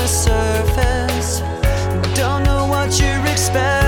the surface. Don't know what you're expecting.